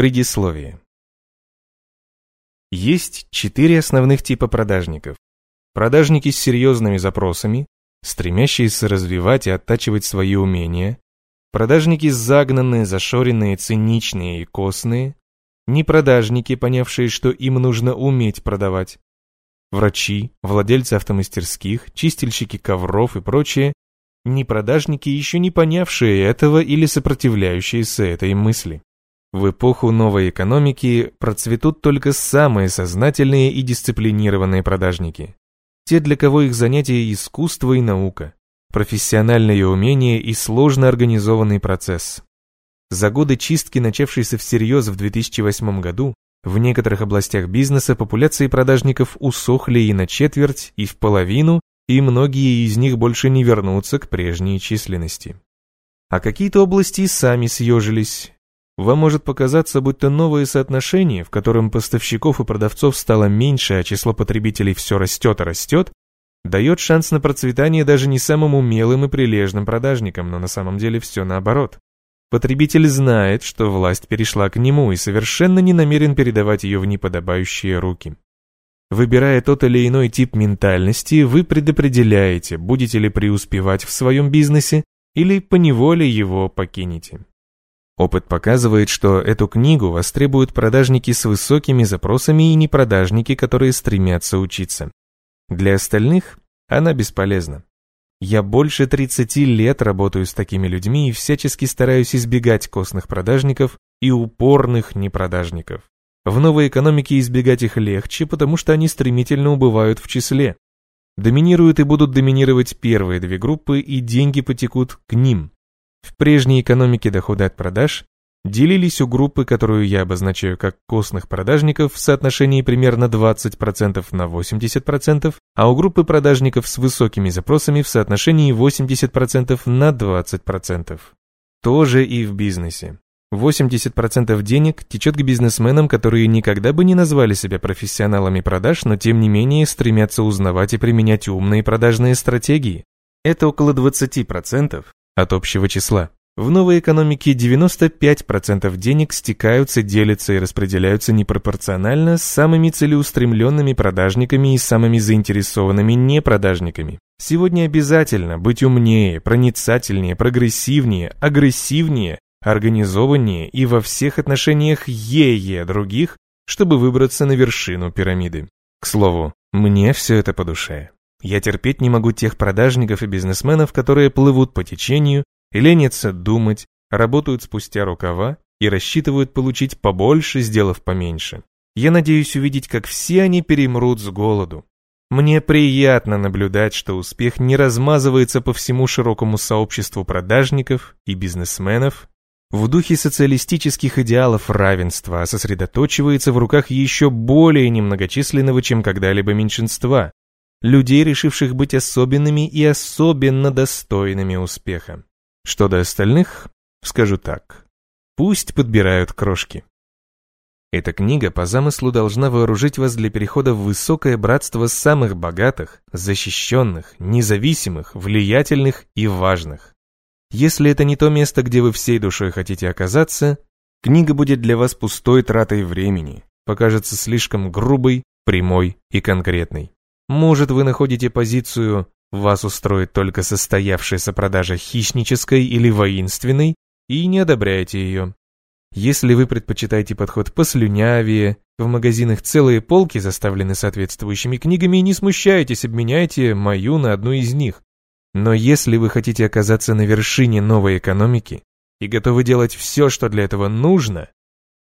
Предисловие. Есть четыре основных типа продажников. Продажники с серьезными запросами, стремящиеся развивать и оттачивать свои умения, продажники загнанные, зашоренные, циничные и костные, непродажники, понявшие, что им нужно уметь продавать, врачи, владельцы автомастерских, чистильщики ковров и прочие, непродажники, еще не понявшие этого или сопротивляющиеся этой мысли. В эпоху новой экономики процветут только самые сознательные и дисциплинированные продажники. Те, для кого их занятие искусство и наука, профессиональные умения и сложно организованный процесс. За годы чистки, начавшейся всерьез в 2008 году, в некоторых областях бизнеса популяции продажников усохли и на четверть, и в половину, и многие из них больше не вернутся к прежней численности. А какие-то области сами съежились, вам может показаться, будто новое соотношение, в котором поставщиков и продавцов стало меньше, а число потребителей все растет и растет, дает шанс на процветание даже не самым умелым и прилежным продажникам, но на самом деле все наоборот. Потребитель знает, что власть перешла к нему и совершенно не намерен передавать ее в неподобающие руки. Выбирая тот или иной тип ментальности, вы предопределяете, будете ли преуспевать в своем бизнесе или поневоле его покинете. Опыт показывает, что эту книгу востребуют продажники с высокими запросами и непродажники, которые стремятся учиться. Для остальных она бесполезна. Я больше 30 лет работаю с такими людьми и всячески стараюсь избегать костных продажников и упорных непродажников. В новой экономике избегать их легче, потому что они стремительно убывают в числе. Доминируют и будут доминировать первые две группы, и деньги потекут к ним. В прежней экономике доходы от продаж делились у группы, которую я обозначаю как костных продажников в соотношении примерно 20% на 80%, а у группы продажников с высокими запросами в соотношении 80% на 20%. Тоже и в бизнесе. 80% денег течет к бизнесменам, которые никогда бы не назвали себя профессионалами продаж, но тем не менее стремятся узнавать и применять умные продажные стратегии. Это около 20%, от общего числа. В новой экономике 95% денег стекаются, делятся и распределяются непропорционально с самыми целеустремленными продажниками и самыми заинтересованными непродажниками. Сегодня обязательно быть умнее, проницательнее, прогрессивнее, агрессивнее, организованнее и во всех отношениях ее других, чтобы выбраться на вершину пирамиды. К слову, мне все это по душе. Я терпеть не могу тех продажников и бизнесменов, которые плывут по течению и ленятся думать, работают спустя рукава и рассчитывают получить побольше, сделав поменьше. Я надеюсь увидеть, как все они перемрут с голоду. Мне приятно наблюдать, что успех не размазывается по всему широкому сообществу продажников и бизнесменов в духе социалистических идеалов равенства, а сосредоточивается в руках еще более немногочисленного, чем когда-либо меньшинства, людей, решивших быть особенными и особенно достойными успеха. Что до остальных, скажу так. Пусть подбирают крошки. Эта книга по замыслу должна вооружить вас для перехода в высокое братство самых богатых, защищенных, независимых, влиятельных и важных. Если это не то место, где вы всей душой хотите оказаться, книга будет для вас пустой тратой времени, покажется слишком грубой, прямой и конкретной. Может, вы находите позицию «вас устроит только состоявшаяся продажа хищнической или воинственной» и не одобряете ее. Если вы предпочитаете подход послюнявее, в магазинах целые полки заставлены соответствующими книгами, не смущайтесь, обменяйте мою на одну из них. Но если вы хотите оказаться на вершине новой экономики и готовы делать все, что для этого нужно,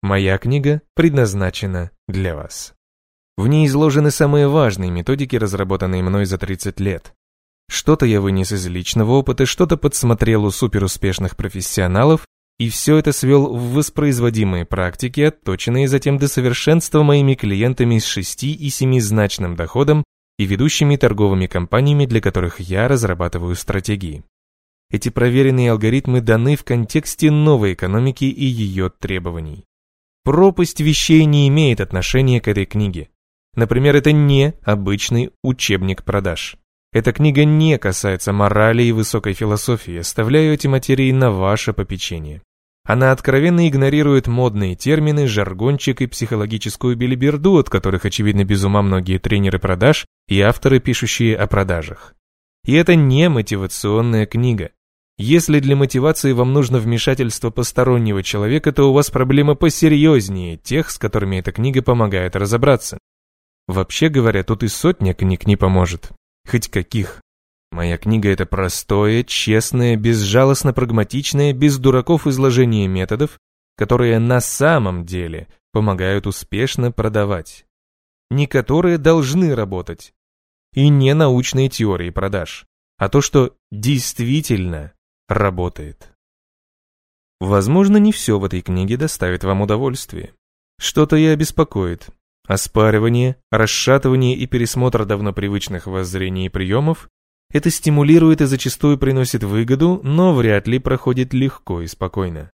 моя книга предназначена для вас. В ней изложены самые важные методики, разработанные мной за 30 лет. Что-то я вынес из личного опыта, что-то подсмотрел у суперуспешных профессионалов, и все это свел в воспроизводимые практики, отточенные затем до совершенства моими клиентами с шести и семизначным доходом и ведущими торговыми компаниями, для которых я разрабатываю стратегии. Эти проверенные алгоритмы даны в контексте новой экономики и ее требований. Пропасть вещей не имеет отношения к этой книге. Например, это не обычный учебник продаж. Эта книга не касается морали и высокой философии, оставляю эти материи на ваше попечение. Она откровенно игнорирует модные термины, жаргончик и психологическую билиберду, от которых, очевидно, без ума многие тренеры продаж и авторы, пишущие о продажах. И это не мотивационная книга. Если для мотивации вам нужно вмешательство постороннего человека, то у вас проблема посерьезнее тех, с которыми эта книга помогает разобраться. Вообще говоря, тут и сотня книг не поможет. Хоть каких. Моя книга – это простое, честное, безжалостно прагматичное, без дураков изложение методов, которые на самом деле помогают успешно продавать. Не которые должны работать. И не научные теории продаж, а то, что действительно работает. Возможно, не все в этой книге доставит вам удовольствие. Что-то я беспокоит. Оспаривание, расшатывание и пересмотр давно привычных воззрений и приемов это стимулирует и зачастую приносит выгоду, но вряд ли проходит легко и спокойно.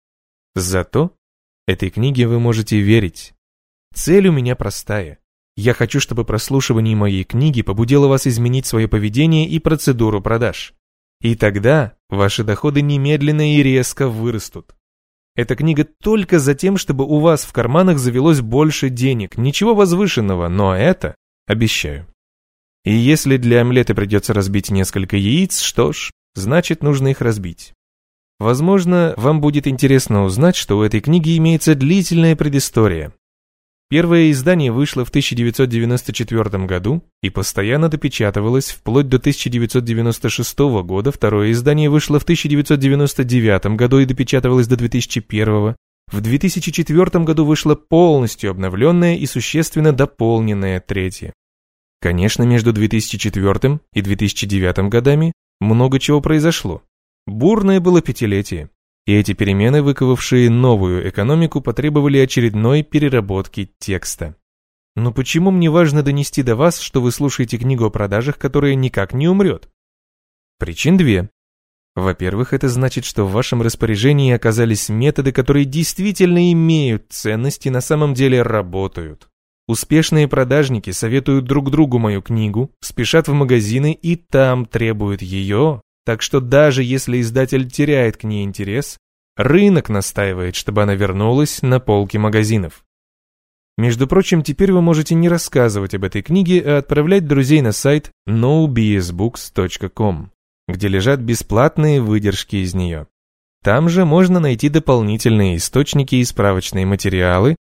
Зато этой книге вы можете верить. Цель у меня простая. Я хочу, чтобы прослушивание моей книги побудило вас изменить свое поведение и процедуру продаж. И тогда ваши доходы немедленно и резко вырастут. Эта книга только за тем, чтобы у вас в карманах завелось больше денег. Ничего возвышенного, но это обещаю. И если для омлета придется разбить несколько яиц, что ж, значит нужно их разбить. Возможно, вам будет интересно узнать, что у этой книги имеется длительная предыстория. Первое издание вышло в 1994 году и постоянно допечатывалось вплоть до 1996 года, второе издание вышло в 1999 году и допечатывалось до 2001 в 2004 году вышло полностью обновленное и существенно дополненное третье. Конечно, между 2004 и 2009 годами много чего произошло. Бурное было пятилетие, и эти перемены, выковавшие новую экономику, потребовали очередной переработки текста. Но почему мне важно донести до вас, что вы слушаете книгу о продажах, которая никак не умрет? Причин две. Во-первых, это значит, что в вашем распоряжении оказались методы, которые действительно имеют ценность и на самом деле работают. Успешные продажники советуют друг другу мою книгу, спешат в магазины и там требуют ее, так что даже если издатель теряет к ней интерес, рынок настаивает, чтобы она вернулась на полки магазинов. Между прочим, теперь вы можете не рассказывать об этой книге, а отправлять друзей на сайт nobsbooks.com, где лежат бесплатные выдержки из нее. Там же можно найти дополнительные источники и справочные материалы,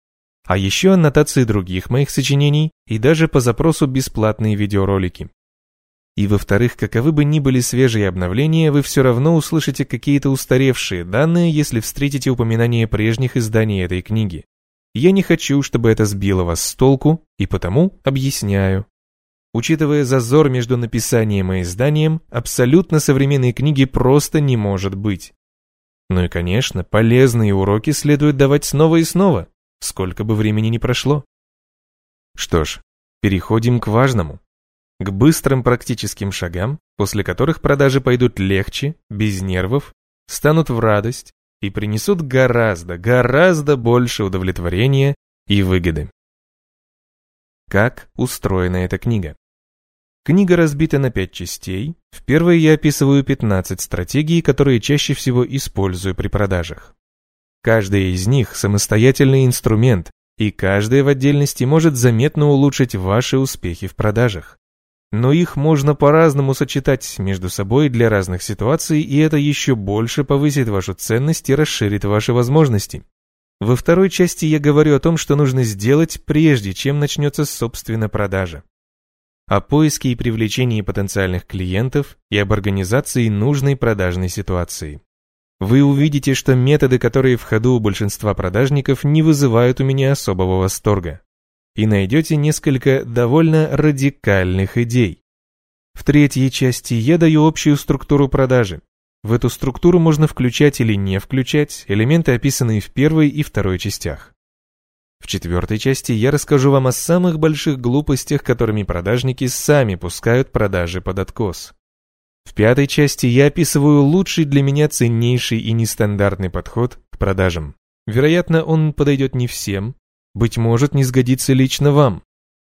а еще аннотации других моих сочинений и даже по запросу бесплатные видеоролики. И во-вторых, каковы бы ни были свежие обновления, вы все равно услышите какие-то устаревшие данные, если встретите упоминание прежних изданий этой книги. Я не хочу, чтобы это сбило вас с толку, и потому объясняю. Учитывая зазор между написанием и изданием, абсолютно современной книги просто не может быть. Ну и, конечно, полезные уроки следует давать снова и снова, сколько бы времени ни прошло. Что ж, переходим к важному. К быстрым практическим шагам, после которых продажи пойдут легче, без нервов, станут в радость и принесут гораздо, гораздо больше удовлетворения и выгоды. Как устроена эта книга? Книга разбита на пять частей. В первой я описываю 15 стратегий, которые чаще всего использую при продажах. Каждая из них самостоятельный инструмент, и каждая в отдельности может заметно улучшить ваши успехи в продажах. Но их можно по-разному сочетать между собой для разных ситуаций, и это еще больше повысит вашу ценность и расширит ваши возможности. Во второй части я говорю о том, что нужно сделать, прежде чем начнется собственно продажа. О поиске и привлечении потенциальных клиентов и об организации нужной продажной ситуации вы увидите, что методы, которые в ходу у большинства продажников, не вызывают у меня особого восторга. И найдете несколько довольно радикальных идей. В третьей части я даю общую структуру продажи. В эту структуру можно включать или не включать элементы, описанные в первой и второй частях. В четвертой части я расскажу вам о самых больших глупостях, которыми продажники сами пускают продажи под откос. В пятой части я описываю лучший для меня ценнейший и нестандартный подход к продажам. Вероятно, он подойдет не всем, быть может, не сгодится лично вам.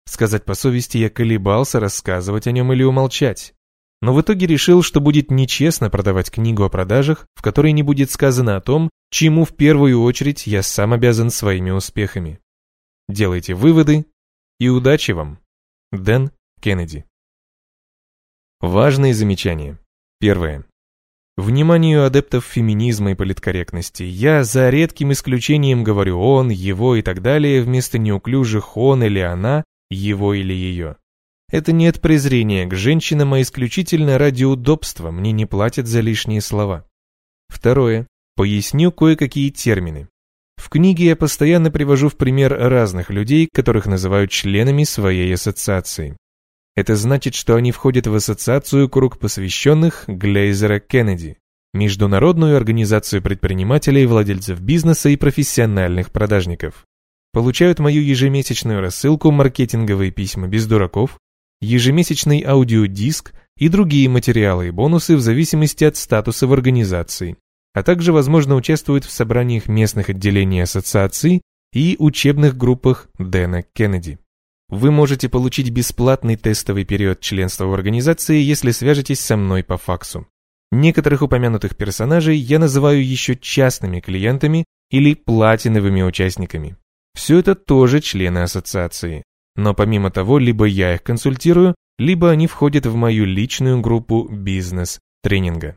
Сказать по совести, я колебался, рассказывать о нем или умолчать. но в итоге решил, что будет нечестно продавать книгу о продажах, в которой не будет сказано о том, чему в первую очередь я сам обязан своими успехами. Делайте выводы и удачи вам. Дэн Кеннеди. Важные замечания. Первое. Вниманию адептов феминизма и политкорректности я за редким исключением говорю он, его и так далее вместо неуклюжих он или она, его или ее. Это нет презрения к женщинам, а исключительно ради удобства, мне не платят за лишние слова. Второе. Поясню кое-какие термины. В книге я постоянно привожу в пример разных людей, которых называют членами своей ассоциации. Это значит, что они входят в ассоциацию круг посвященных Глейзера Кеннеди, международную организацию предпринимателей, владельцев бизнеса и профессиональных продажников. Получают мою ежемесячную рассылку «Маркетинговые письма без дураков», ежемесячный аудиодиск и другие материалы и бонусы в зависимости от статуса в организации, а также, возможно, участвуют в собраниях местных отделений ассоциаций и учебных группах Дэна Кеннеди. Вы можете получить бесплатный тестовый период членства в организации, если свяжетесь со мной по факсу. Некоторых упомянутых персонажей я называю еще частными клиентами или платиновыми участниками. Все это тоже члены ассоциации. Но помимо того, либо я их консультирую, либо они входят в мою личную группу бизнес-тренинга.